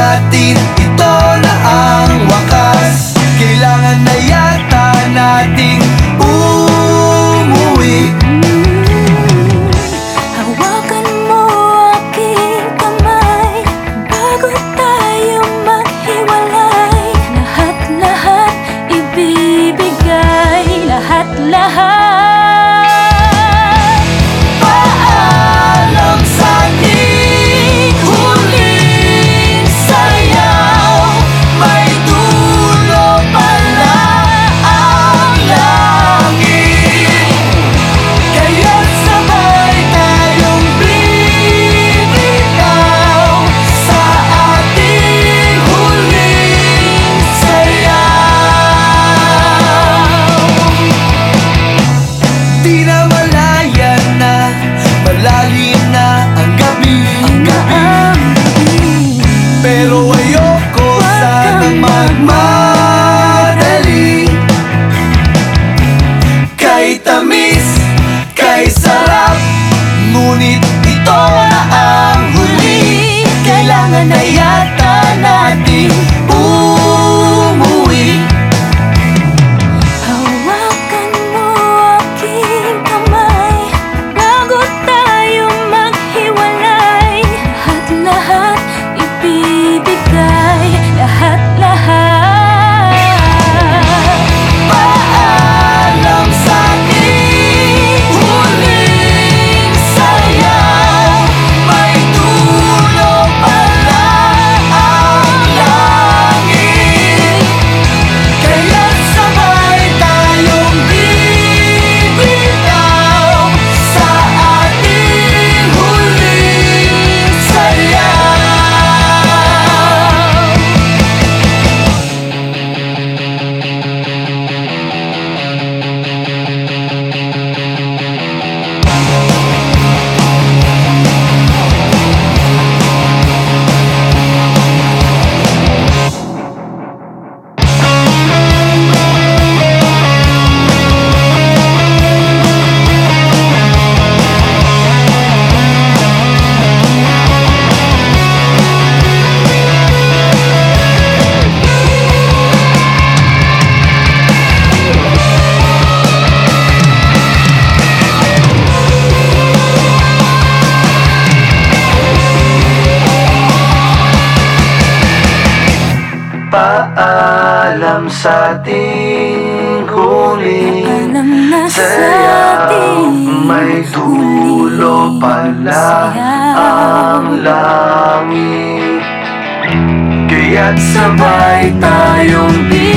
I did Paalam sa ating huli. Saya may dulo pala ang langit. Kaya't sabay tayong di